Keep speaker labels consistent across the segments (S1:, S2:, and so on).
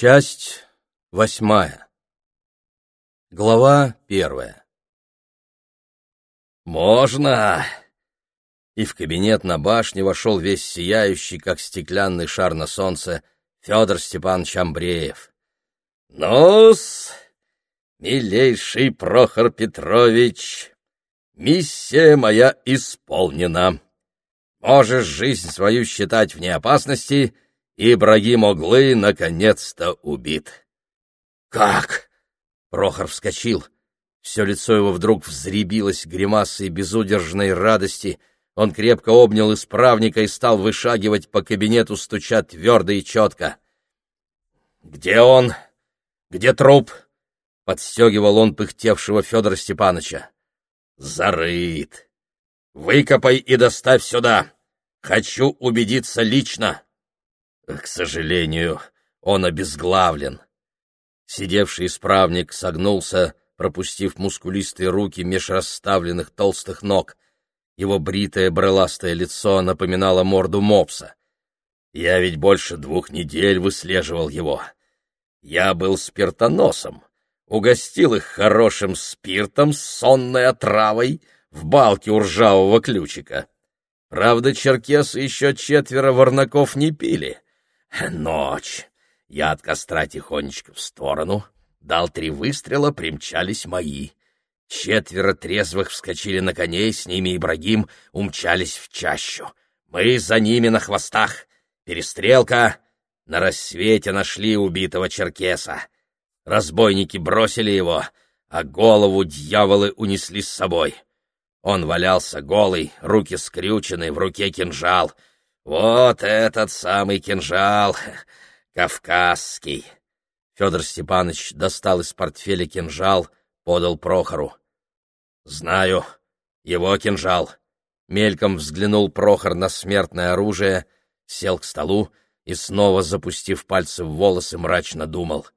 S1: Часть восьмая. Глава первая. «Можно!» И в кабинет на башне вошел весь сияющий, как стеклянный шар на солнце, Федор Степанович Амбреев. «Ну-с, милейший Прохор Петрович, миссия моя исполнена. Можешь жизнь свою считать вне опасности — Ибрагим Оглы наконец-то убит. «Как?» — Прохор вскочил. Все лицо его вдруг взребилось гримасой безудержной радости. Он крепко обнял исправника и стал вышагивать по кабинету, стуча твердо и четко. «Где он? Где труп?» — подстегивал он пыхтевшего Федора Степановича. «Зарыт! Выкопай и доставь сюда! Хочу убедиться лично!» К сожалению, он обезглавлен. Сидевший исправник согнулся, пропустив мускулистые руки меж расставленных толстых ног. Его бритое брыластое лицо напоминало морду мопса. Я ведь больше двух недель выслеживал его. Я был спиртоносом, угостил их хорошим спиртом с сонной отравой в балке у ржавого ключика. Правда, черкесы еще четверо ворнаков не пили — Ночь. Я от костра тихонечко в сторону. Дал три выстрела, примчались мои. Четверо трезвых вскочили на коней, с ними Ибрагим умчались в чащу. Мы за ними на хвостах. Перестрелка. На рассвете нашли убитого черкеса. Разбойники бросили его, а голову дьяволы унесли с собой. Он валялся голый, руки скрючены, в руке кинжал — вот этот самый кинжал, кавказский. Федор Степанович достал из портфеля кинжал, подал Прохору. Знаю, его кинжал. Мельком взглянул Прохор на смертное оружие, сел к столу и, снова запустив пальцы в волосы, мрачно думал.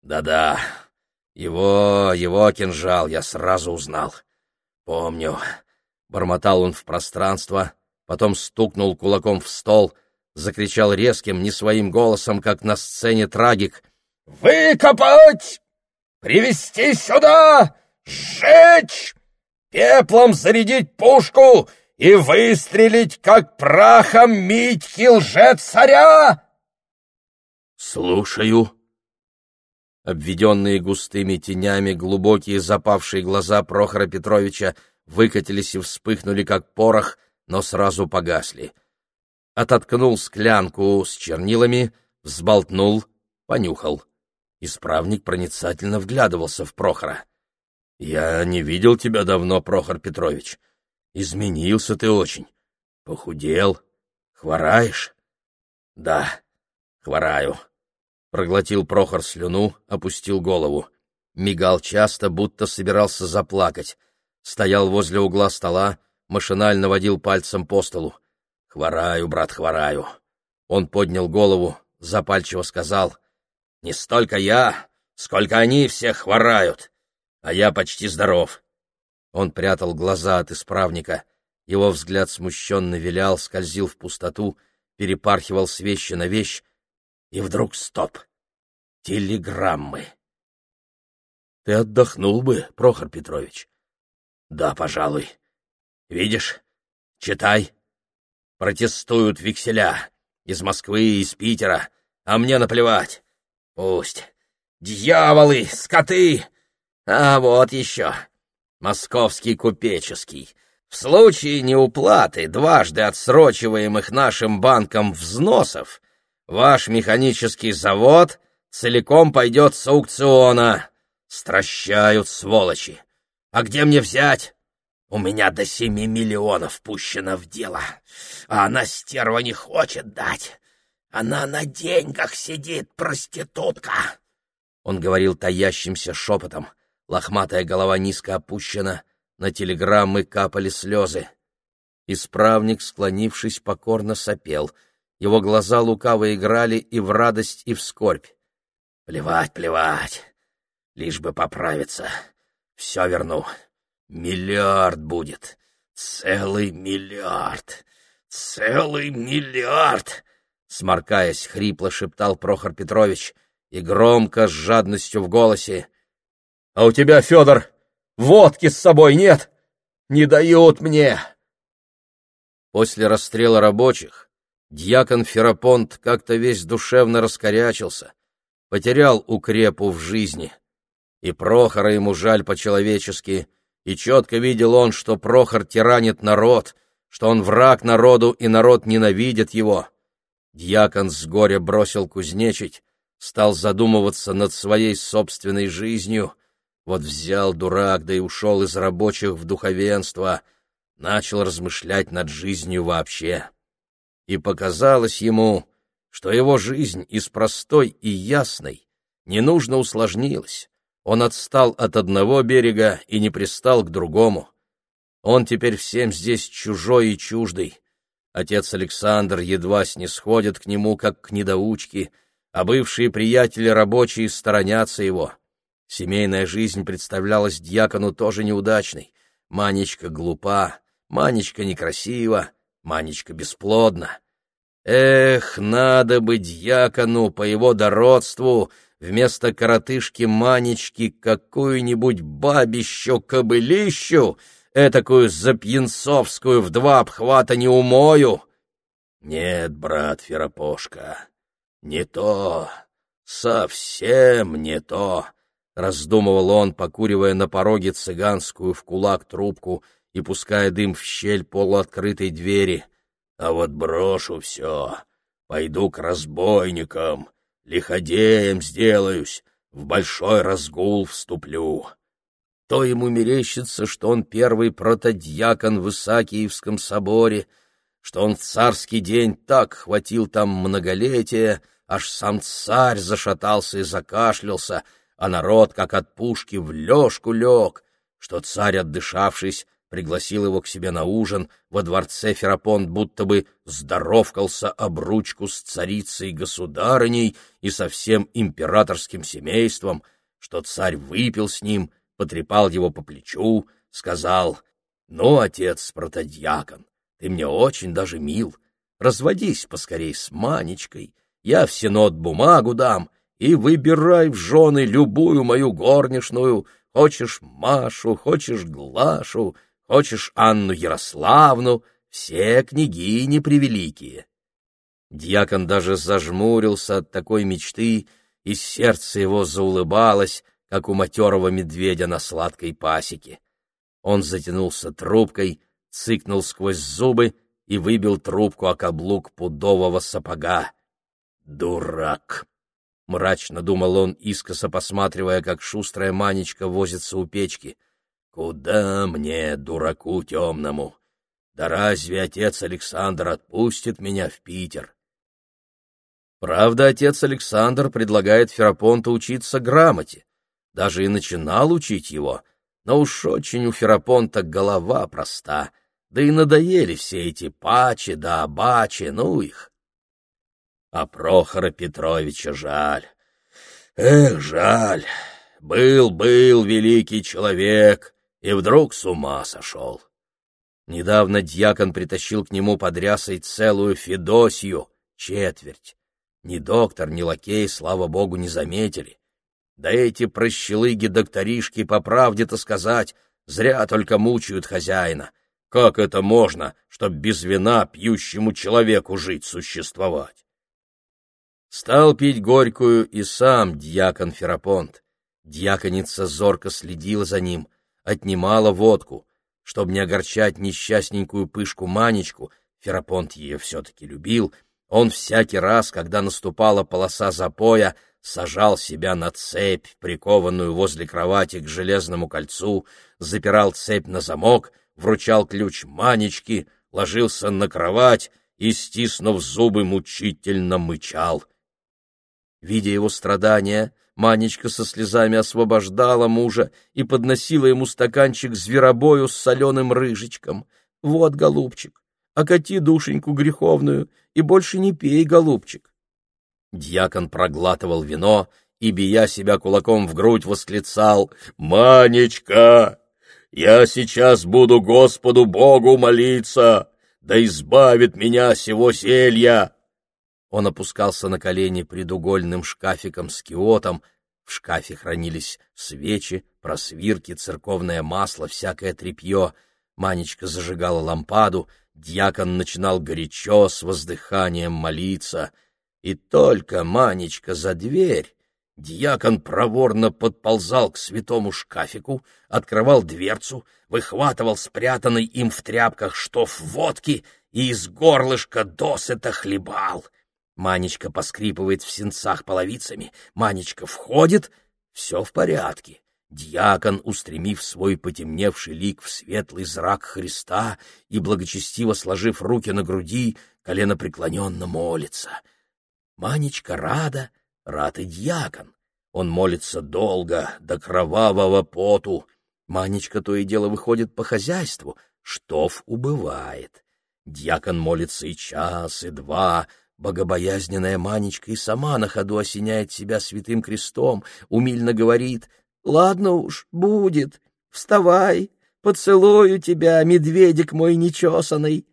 S1: Да-да, его, его кинжал я сразу узнал. Помню. Бормотал он в пространство, потом стукнул кулаком в стол, закричал резким, не своим голосом, как на сцене трагик. «Выкопать! Привести сюда! Сжечь! Пеплом зарядить пушку и выстрелить, как прахом Митьки лжец-царя!» «Слушаю». Обведенные густыми тенями глубокие запавшие глаза Прохора Петровича выкатились и вспыхнули, как порох, но сразу погасли. Ототкнул склянку с чернилами, взболтнул, понюхал. Исправник проницательно вглядывался в Прохора. — Я не видел тебя давно, Прохор Петрович. Изменился ты очень. Похудел. Хвораешь? — Да, хвораю. Проглотил Прохор слюну, опустил голову. Мигал часто, будто собирался заплакать. Стоял возле угла стола, машинально водил пальцем по столу. «Хвораю, брат, хвораю». Он поднял голову, запальчиво сказал, «Не столько я, сколько они все хворают, а я почти здоров». Он прятал глаза от исправника, его взгляд смущенно вилял, скользил в пустоту, перепархивал с вещи на вещь, и вдруг стоп! Телеграммы. Ты отдохнул бы, Прохор Петрович? Да, пожалуй. Видишь? Читай. Протестуют векселя. Из Москвы и из Питера. А мне наплевать. Пусть. Дьяволы, скоты! А вот еще. Московский купеческий. В случае неуплаты дважды отсрочиваемых нашим банком взносов, ваш механический завод целиком пойдет с аукциона. Стращают сволочи. А где мне взять? У меня до семи миллионов пущено в дело, а она, стерва, не хочет дать. Она на деньгах сидит, проститутка!» Он говорил таящимся шепотом. Лохматая голова низко опущена, на телеграммы капали слезы. Исправник, склонившись, покорно сопел. Его глаза лукаво играли и в радость, и в скорбь. «Плевать, плевать, лишь бы поправиться. Все верну». Миллиард будет. Целый миллиард. Целый миллиард. Сморкаясь, хрипло шептал Прохор Петрович и громко, с жадностью в голосе. — А у тебя, Федор, водки с собой нет? Не дают мне! После расстрела рабочих дьякон Ферапонт как-то весь душевно раскорячился, потерял укрепу в жизни. И Прохора ему жаль по-человечески, и четко видел он, что Прохор тиранит народ, что он враг народу, и народ ненавидит его. Дьякон с горя бросил кузнечить, стал задумываться над своей собственной жизнью. Вот взял дурак, да и ушел из рабочих в духовенство, начал размышлять над жизнью вообще. И показалось ему, что его жизнь из простой и ясной ненужно усложнилась. Он отстал от одного берега и не пристал к другому. Он теперь всем здесь чужой и чуждый. Отец Александр едва снисходит к нему, как к недоучке, а бывшие приятели рабочие сторонятся его. Семейная жизнь представлялась дьякону тоже неудачной. Манечка глупа, Манечка некрасива, Манечка бесплодна. Эх, надо бы дьякону по его дородству вместо коротышки Манечки какую-нибудь бабищу-кобылищу этакую запьянцовскую в два обхвата не умою. Нет, брат Ферапошка, не то, совсем не то, — раздумывал он, покуривая на пороге цыганскую в кулак трубку и пуская дым в щель полуоткрытой двери. А вот брошу все, пойду к разбойникам, лиходеем сделаюсь, в большой разгул вступлю то ему мерещится, что он первый протодьякон в Исаакиевском соборе, что он в царский день так хватил там многолетия, аж сам царь зашатался и закашлялся, а народ, как от пушки, в лёжку лег, что царь, отдышавшись, пригласил его к себе на ужин, во дворце Ферапонт будто бы здоровкался об ручку с царицей-государыней и со всем императорским семейством, что царь выпил с ним — потрепал его по плечу, сказал, «Ну, отец протодьякон, ты мне очень даже мил. Разводись поскорей с Манечкой, я в синод бумагу дам, и выбирай в жены любую мою горничную, хочешь Машу, хочешь Глашу, хочешь Анну Ярославну, все княгини превеликие». Дьякон даже зажмурился от такой мечты, и сердце его заулыбалось, как у матерого медведя на сладкой пасеке. Он затянулся трубкой, цыкнул сквозь зубы и выбил трубку о каблук пудового сапога. «Дурак!» — мрачно думал он, искоса посматривая, как шустрая манечка возится у печки. «Куда мне, дураку темному? Да разве отец Александр отпустит меня в Питер?» Правда, отец Александр предлагает Ферапонту учиться грамоте, даже и начинал учить его, но уж очень у Ферапонта голова проста, да и надоели все эти пачи да абачи, ну их. А Прохора Петровича жаль. Эх, жаль. Был-был великий человек, и вдруг с ума сошел. Недавно дьякон притащил к нему под рясой целую Федосию, четверть. Ни доктор, ни лакей, слава богу, не заметили. Да эти прощелыги-докторишки, по правде-то сказать, зря только мучают хозяина. Как это можно, чтоб без вина пьющему человеку жить, существовать? Стал пить горькую и сам дьякон Ферапонт. Дьяконица зорко следила за ним, отнимала водку. Чтобы не огорчать несчастненькую пышку Манечку, Ферапонт ее все-таки любил, он всякий раз, когда наступала полоса запоя, сажал себя на цепь, прикованную возле кровати к железному кольцу, запирал цепь на замок, вручал ключ Манечке, ложился на кровать и, стиснув зубы, мучительно мычал. Видя его страдания, Манечка со слезами освобождала мужа и подносила ему стаканчик зверобою с соленым рыжечком. «Вот, голубчик, окати душеньку греховную и больше не пей, голубчик. Дьякон проглатывал вино и, бия себя кулаком в грудь, восклицал «Манечка, я сейчас буду Господу Богу молиться, да избавит меня сего зелья!» Он опускался на колени пред угольным шкафиком с киотом, в шкафе хранились свечи, просвирки, церковное масло, всякое тряпье. Манечка зажигала лампаду, дьякон начинал горячо с воздыханием молиться. И только Манечка за дверь, Дьякон проворно подползал к святому шкафику, открывал дверцу, выхватывал спрятанный им в тряпках штоф водки и из горлышка досыта хлебал. Манечка поскрипывает в сенцах половицами, Манечка входит, все в порядке. Дьякон, устремив свой потемневший лик в светлый зрак Христа и благочестиво сложив руки на груди, колено преклоненно молится. Манечка рада, рад и дьякон. Он молится долго, до кровавого поту. Манечка то и дело выходит по хозяйству, штоф убывает. Дьякон молится и час, и два, Богобоязненная Манечка и сама на ходу осеняет себя святым крестом, умильно говорит «Ладно уж, будет, вставай, поцелую тебя, медведик мой нечесанный».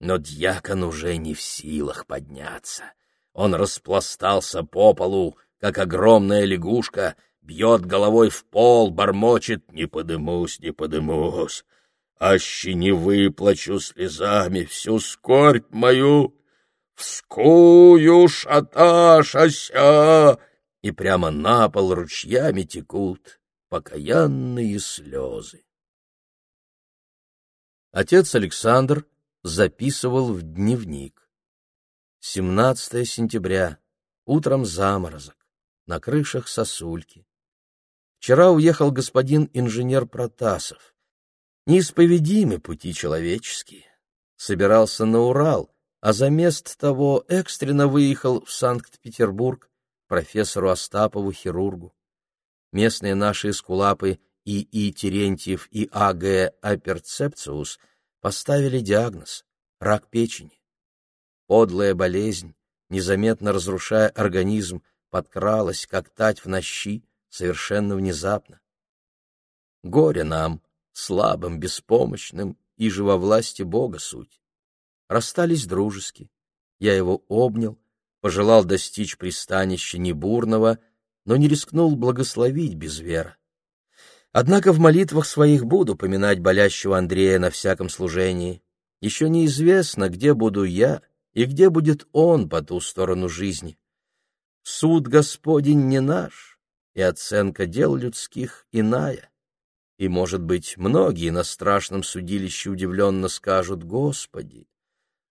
S1: Но дьякон уже не в силах подняться. Он распластался по полу, как огромная лягушка, бьет головой в пол, бормочет «Не подымусь, не подымусь, аще не выплачу слезами всю скорбь мою, вскую шаташася!» И прямо на пол ручьями текут покаянные слезы. Отец Александр записывал в дневник. 17 сентября. Утром заморозок. На крышах сосульки. Вчера уехал господин инженер Протасов. Неисповедимы пути человеческие. Собирался на Урал, а за мест того экстренно выехал в Санкт-Петербург профессору Остапову, хирургу. Местные наши эскулапы И. Терентьев и А. Г. Аперцепциус поставили диагноз – рак печени. Подлая болезнь, незаметно разрушая организм, подкралась, как тать в нощи, совершенно внезапно. Горе нам, слабым, беспомощным, и же во власти Бога суть. Расстались дружески. Я его обнял, пожелал достичь пристанища небурного, но не рискнул благословить без вера. Однако в молитвах своих буду поминать болящего Андрея на всяком служении. Еще неизвестно, где буду я и где будет он по ту сторону жизни. Суд Господень не наш, и оценка дел людских иная. И, может быть, многие на страшном судилище удивленно скажут, «Господи,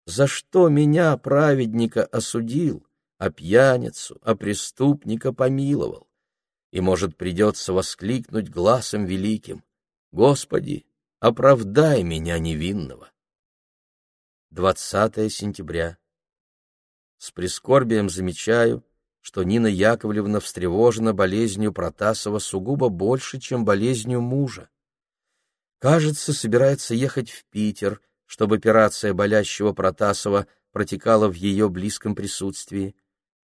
S1: за что меня, праведника, осудил, а пьяницу, а преступника помиловал?» И, может, придется воскликнуть глазом великим, «Господи, оправдай меня невинного». 20 сентября. С прискорбием замечаю, что Нина Яковлевна встревожена болезнью Протасова сугубо больше, чем болезнью мужа. Кажется, собирается ехать в Питер, чтобы операция болящего Протасова протекала в ее близком присутствии.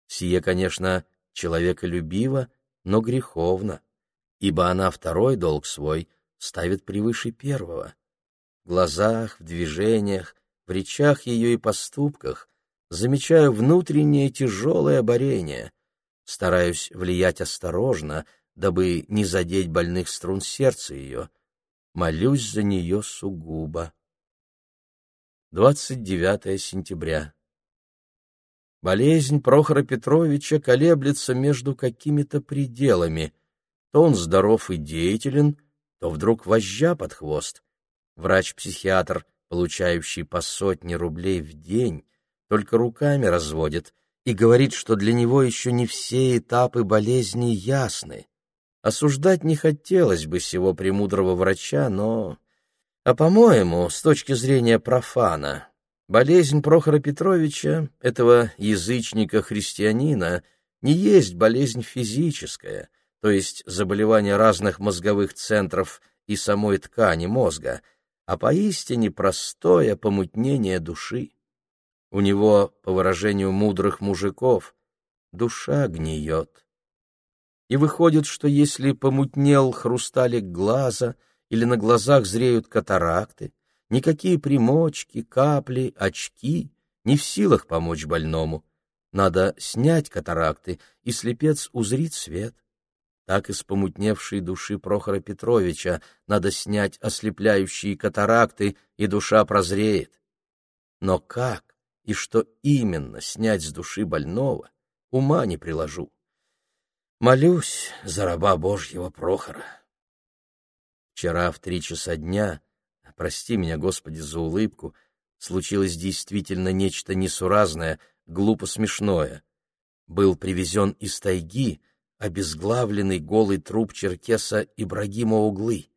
S1: Сие, конечно, человеколюбиво, но греховно, ибо она второй долг свой ставит превыше первого. В глазах, в движениях, в речах ее и поступках замечаю внутреннее тяжелое борение. Стараюсь влиять осторожно, дабы не задеть больных струн сердца ее. Молюсь за нее сугубо. 29 сентября. Болезнь Прохора Петровича колеблется между какими-то пределами. То он здоров и деятелен, то вдруг вожжа под хвост. Врач-психиатр, получающий по сотне рублей в день, только руками разводит и говорит, что для него еще не все этапы болезни ясны. Осуждать не хотелось бы сего премудрого врача, но... А, по-моему, с точки зрения профана, болезнь Прохора Петровича, этого язычника-христианина, не есть болезнь физическая, то есть заболевание разных мозговых центров и самой ткани мозга, а поистине простое помутнение души. У него, по выражению мудрых мужиков, душа гниет. И выходит, что если помутнел хрусталик глаза или на глазах зреют катаракты, никакие примочки, капли, очки не в силах помочь больному. надо снять катаракты, и слепец узрит свет. Так из помутневшей души Прохора Петровича надо снять ослепляющие катаракты, и душа прозреет. Но как и что именно снять с души больного, ума не приложу. Молюсь за раба Божьего Прохора. Вчера в три часа дня, прости меня, Господи, за улыбку, случилось действительно нечто несуразное, глупо смешное. Был привезен из тайги обезглавленный голый труп черкеса Ибрагима Углы.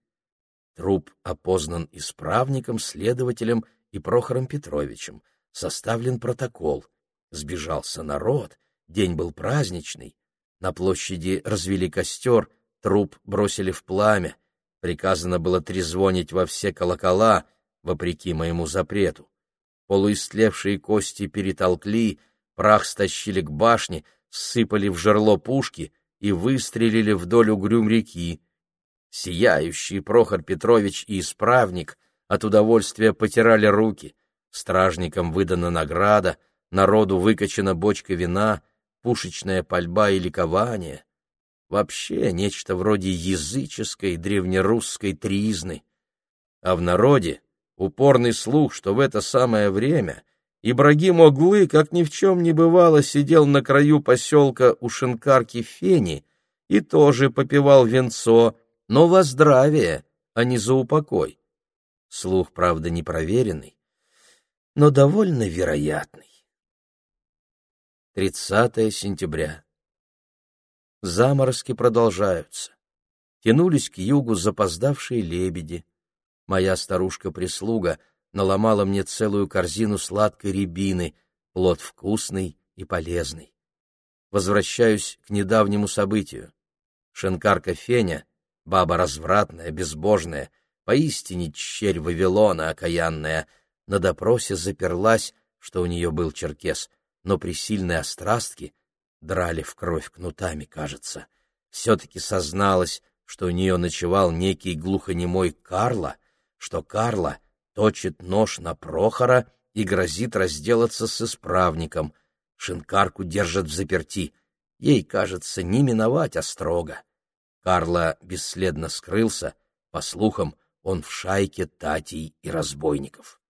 S1: Труп опознан исправником, следователем и Прохором Петровичем. Составлен протокол. Сбежался народ, день был праздничный. На площади развели костер, труп бросили в пламя. Приказано было трезвонить во все колокола, вопреки моему запрету. Полуистлевшие кости перетолкли, прах стащили к башне, сыпали в жерло пушки и выстрелили вдоль угрюм реки. Сияющий Прохор Петрович и исправник от удовольствия потирали руки. Стражникам выдана награда, народу выкачана бочка вина, пушечная пальба и ликование. Вообще нечто вроде языческой древнерусской тризны. А в народе упорный слух, что в это самое время Ибрагим Оглы, как ни в чем не бывало, сидел на краю поселка у шинкарки Фени и тоже попивал венцо, но во здравие, а не за упокой. Слух, правда, непроверенный, но довольно вероятный. 30 сентября. Заморозки продолжаются. Тянулись к югу запоздавшие лебеди. Моя старушка-прислуга наломала мне целую корзину сладкой рябины, плод вкусный и полезный. Возвращаюсь к недавнему событию. Шенкарка Феня, баба развратная, безбожная, поистине черь Вавилона окаянная, на допросе заперлась, что у нее был черкес, но при сильной острастке драли в кровь кнутами, кажется. Все-таки созналась, что у нее ночевал некий глухонемой Карла, что Карла точит нож на Прохора и грозит разделаться с исправником. Шинкарку держат в заперти. Ей, кажется, не миновать, а строго. Карла бесследно скрылся, по слухам, он в шайке татей и разбойников.